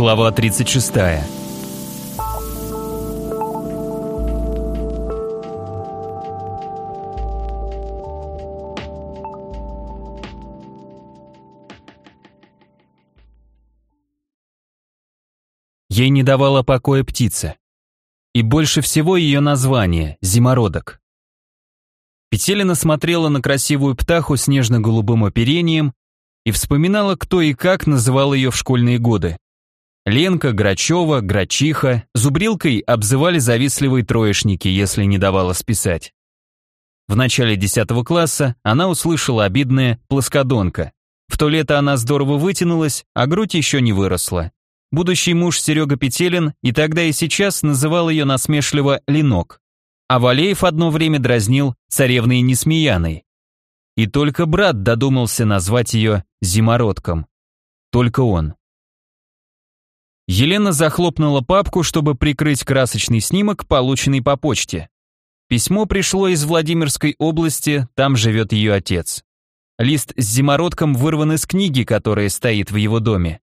Глава 36. Ей не давала покоя птица. И больше всего ее название – зимородок. Петелина смотрела на красивую птаху с нежно-голубым оперением и вспоминала, кто и как называл ее в школьные годы. Ленка, Грачева, Грачиха, Зубрилкой обзывали завистливые троечники, если не давала списать. В начале 10 класса она услышала обидное «плоскодонка». В то лето она здорово вытянулась, а грудь еще не выросла. Будущий муж Серега Петелин и тогда и сейчас называл ее насмешливо «ленок». А Валеев одно время дразнил царевной Несмеяной. И только брат додумался назвать ее Зимородком. Только он. Елена захлопнула папку, чтобы прикрыть красочный снимок, полученный по почте. Письмо пришло из Владимирской области, там живет ее отец. Лист с зимородком вырван из книги, которая стоит в его доме.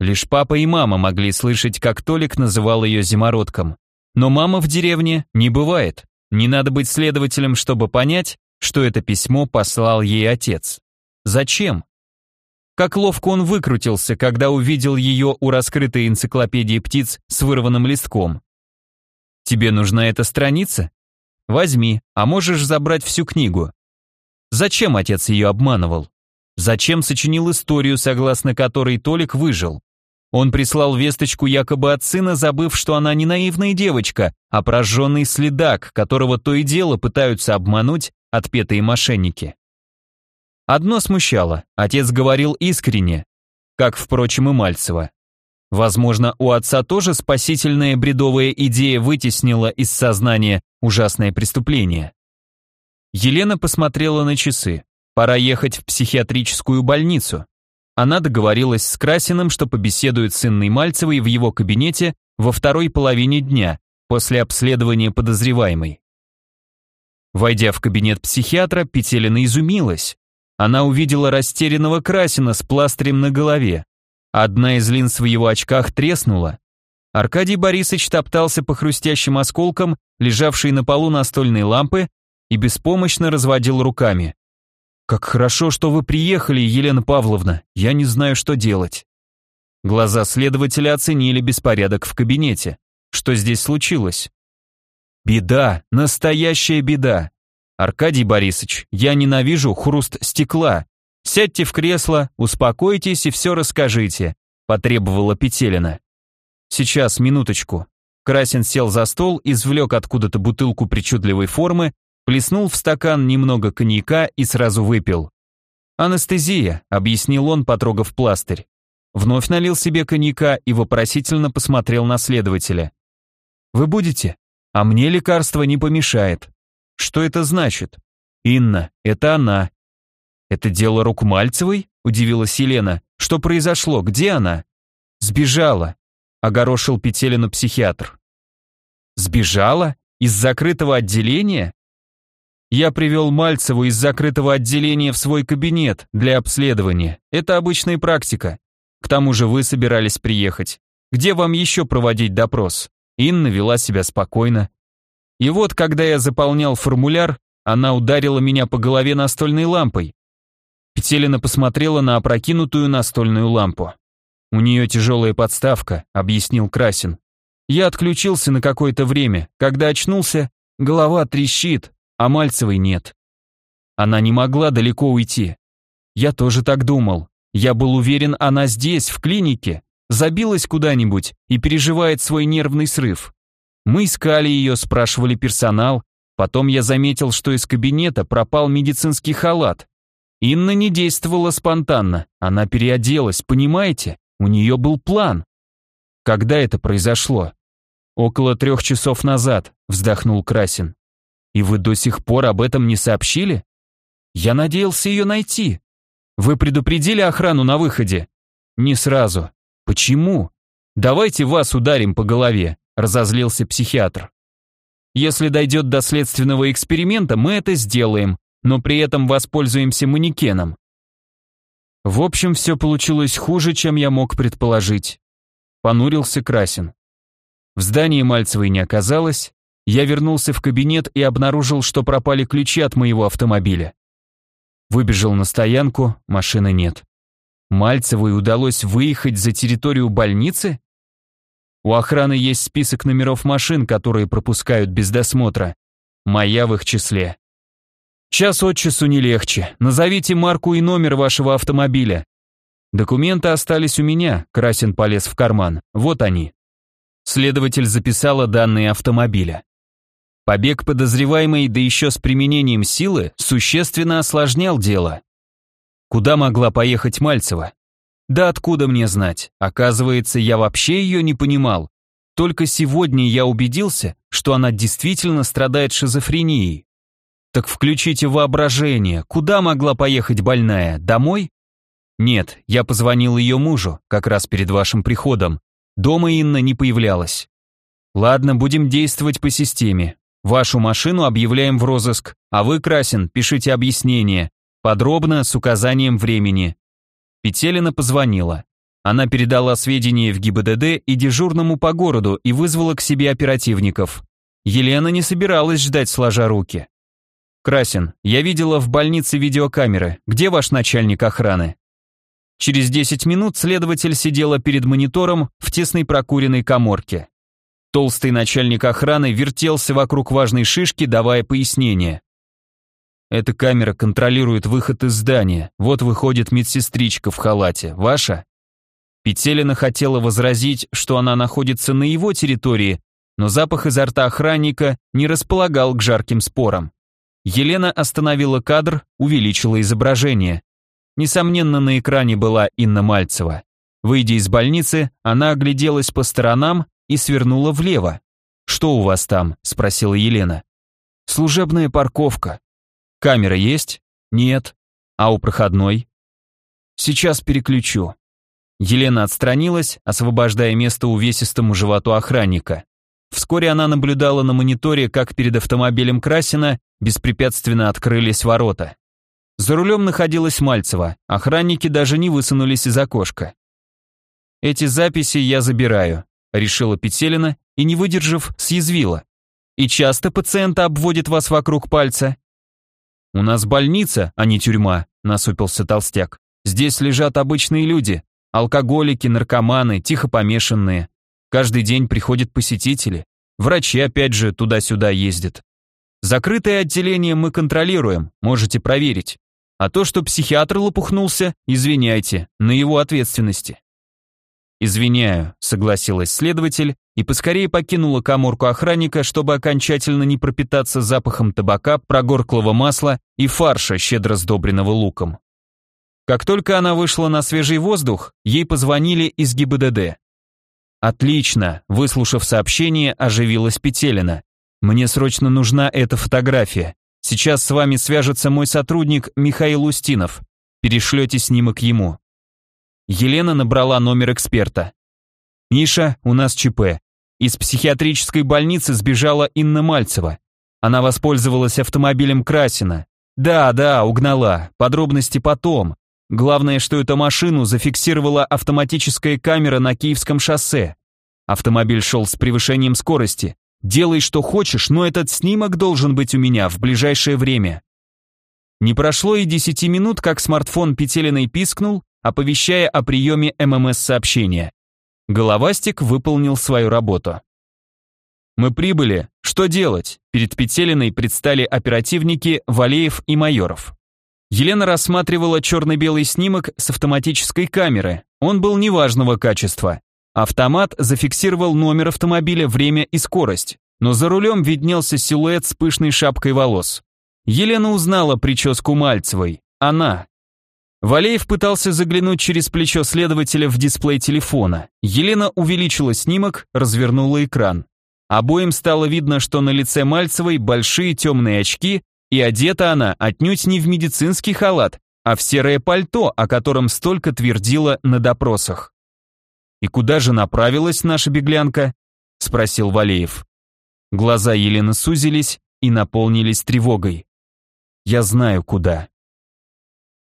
Лишь папа и мама могли слышать, как Толик называл ее зимородком. Но мама в деревне не бывает. Не надо быть следователем, чтобы понять, что это письмо послал ей отец. Зачем? Как ловко он выкрутился, когда увидел ее у раскрытой энциклопедии птиц с вырванным листком. «Тебе нужна эта страница? Возьми, а можешь забрать всю книгу». Зачем отец ее обманывал? Зачем сочинил историю, согласно которой Толик выжил? Он прислал весточку якобы от сына, забыв, что она не наивная девочка, а прожженный следак, которого то и дело пытаются обмануть отпетые мошенники. Одно смущало, отец говорил искренне, как, впрочем, и Мальцева. Возможно, у отца тоже спасительная бредовая идея вытеснила из сознания ужасное преступление. Елена посмотрела на часы. Пора ехать в психиатрическую больницу. Она договорилась с Красиным, что побеседует с Инной Мальцевой в его кабинете во второй половине дня, после обследования подозреваемой. Войдя в кабинет психиатра, Петелина изумилась. Она увидела растерянного Красина с пластырем на голове. Одна из линз в его очках треснула. Аркадий Борисович топтался по хрустящим осколкам, лежавшей на полу настольной лампы, и беспомощно разводил руками. «Как хорошо, что вы приехали, Елена Павловна. Я не знаю, что делать». Глаза следователя оценили беспорядок в кабинете. Что здесь случилось? Беда, настоящая беда. Аркадий Борисович, я ненавижу хруст стекла. Сядьте в кресло, успокойтесь и все расскажите, потребовала Петелина. Сейчас, минуточку. Красин сел за стол, извлек откуда-то бутылку причудливой формы, плеснул в стакан немного коньяка и сразу выпил. «Анестезия», — объяснил он, потрогав пластырь. Вновь налил себе коньяка и вопросительно посмотрел на следователя. «Вы будете? А мне лекарство не помешает». Что это значит? Инна, это она. Это дело рук Мальцевой? Удивилась Елена. Что произошло? Где она? Сбежала, огорошил Петелину психиатр. Сбежала? Из закрытого отделения? Я привел Мальцеву из закрытого отделения в свой кабинет для обследования. Это обычная практика. К тому же вы собирались приехать. Где вам еще проводить допрос? Инна вела себя спокойно. И вот, когда я заполнял формуляр, она ударила меня по голове настольной лампой. Петелина посмотрела на опрокинутую настольную лампу. «У нее тяжелая подставка», — объяснил Красин. «Я отключился на какое-то время. Когда очнулся, голова трещит, а Мальцевой нет. Она не могла далеко уйти. Я тоже так думал. Я был уверен, она здесь, в клинике, забилась куда-нибудь и переживает свой нервный срыв. Мы искали ее, спрашивали персонал. Потом я заметил, что из кабинета пропал медицинский халат. Инна не действовала спонтанно. Она переоделась, понимаете? У нее был план. Когда это произошло? Около трех часов назад, вздохнул Красин. И вы до сих пор об этом не сообщили? Я надеялся ее найти. Вы предупредили охрану на выходе? Не сразу. Почему? Давайте вас ударим по голове разозлился психиатр. Если дойдет до следственного эксперимента, мы это сделаем, но при этом воспользуемся манекеном. В общем, все получилось хуже, чем я мог предположить. понурился Красин. В здании Мальцевой не оказалось, я вернулся в кабинет и обнаружил, что пропали ключи от моего автомобиля. Выбежал на стоянку, машины нет. Мальцевой удалось выехать за территорию больницы? У охраны есть список номеров машин, которые пропускают без досмотра. Моя в их числе. Час от часу не легче. Назовите марку и номер вашего автомобиля. Документы остались у меня, Красин полез в карман. Вот они. Следователь записала данные автомобиля. Побег подозреваемой, да еще с применением силы, существенно осложнял дело. Куда могла поехать Мальцева? Да откуда мне знать? Оказывается, я вообще ее не понимал. Только сегодня я убедился, что она действительно страдает шизофренией. Так включите воображение. Куда могла поехать больная? Домой? Нет, я позвонил ее мужу, как раз перед вашим приходом. Дома Инна не появлялась. Ладно, будем действовать по системе. Вашу машину объявляем в розыск, а вы, Красин, пишите объяснение. Подробно, с указанием времени. Петелина позвонила. Она передала сведения в ГИБДД и дежурному по городу и вызвала к себе оперативников. Елена не собиралась ждать сложа руки. «Красин, я видела в больнице видеокамеры. Где ваш начальник охраны?» Через 10 минут следователь сидела перед монитором в тесной прокуренной коморке. Толстый начальник охраны вертелся вокруг важной шишки, давая пояснение. Эта камера контролирует выход из здания. Вот выходит медсестричка в халате. Ваша? Петелина хотела возразить, что она находится на его территории, но запах изо рта охранника не располагал к жарким спорам. Елена остановила кадр, увеличила изображение. Несомненно, на экране была Инна Мальцева. Выйдя из больницы, она огляделась по сторонам и свернула влево. «Что у вас там?» – спросила Елена. «Служебная парковка. Камера есть? Нет. А у проходной? Сейчас переключу. Елена отстранилась, освобождая место увесистому животу охранника. Вскоре она наблюдала на мониторе, как перед автомобилем Красина беспрепятственно открылись ворота. За рулем находилась Мальцева, охранники даже не высунулись из окошка. «Эти записи я забираю», — решила Петелина и, не выдержав, съязвила. «И часто пациенты обводят вас вокруг пальца?» «У нас больница, а не тюрьма», — насупился толстяк. «Здесь лежат обычные люди, алкоголики, наркоманы, тихо помешанные. Каждый день приходят посетители. Врачи опять же туда-сюда ездят. Закрытое отделение мы контролируем, можете проверить. А то, что психиатр лопухнулся, извиняйте, на его ответственности». «Извиняю», — согласилась следователь и поскорее покинула каморку охранника, чтобы окончательно не пропитаться запахом табака, прогорклого масла и фарша, щедро сдобренного луком. Как только она вышла на свежий воздух, ей позвонили из ГИБДД. «Отлично», — выслушав сообщение, оживилась Петелина. «Мне срочно нужна эта фотография. Сейчас с вами свяжется мой сотрудник Михаил Устинов. Перешлете снимок ему». Елена набрала номер эксперта. «Миша, у нас ЧП. Из психиатрической больницы сбежала Инна Мальцева. Она воспользовалась автомобилем Красина. Да, да, угнала. Подробности потом. Главное, что эту машину зафиксировала автоматическая камера на Киевском шоссе. Автомобиль шел с превышением скорости. Делай, что хочешь, но этот снимок должен быть у меня в ближайшее время. Не прошло и десяти минут, как смартфон Петелиной пискнул, оповещая о приеме ММС-сообщения. Головастик выполнил свою работу. «Мы прибыли. Что делать?» Перед Петелиной предстали оперативники Валеев и Майоров. Елена рассматривала черно-белый снимок с автоматической камеры. Он был неважного качества. Автомат зафиксировал номер автомобиля, время и скорость, но за рулем виднелся силуэт с пышной шапкой волос. Елена узнала прическу Мальцевой. Она, Валеев пытался заглянуть через плечо следователя в дисплей телефона. Елена увеличила снимок, развернула экран. Обоим стало видно, что на лице Мальцевой большие темные очки, и одета она отнюдь не в медицинский халат, а в серое пальто, о котором столько твердила на допросах. «И куда же направилась наша беглянка?» – спросил Валеев. Глаза Елены сузились и наполнились тревогой. «Я знаю, куда»,